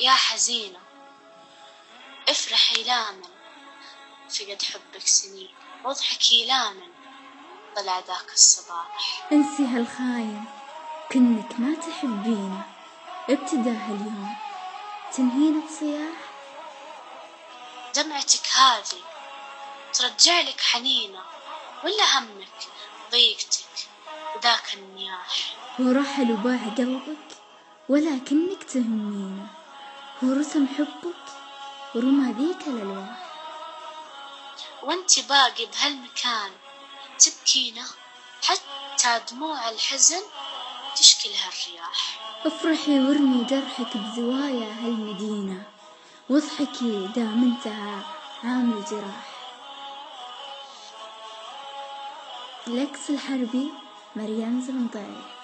يا حزينة افرحي لا من فقد حبك سنين واضحكي لا من طلع ذاك الصباح. انسي هالخاين كنك ما تحبينه ابتداها اليوم تنهينا بصياح دمعتك هذه ترجع لك حنينة ولا همك ضيقتك وذاك النياح؟ هو رحل وباع قلبك ولكنك تهمينه. هو رسم حبك ورمى ذيك الألواح وانت باقي بهالمكان تبكينا حتى دموع الحزن تشكلها الرياح. افرحي وارمي جرحك بزوايا هالمدينة واضحكي دام انتهى عام الجراح لكس الحربي مريم زرنطاي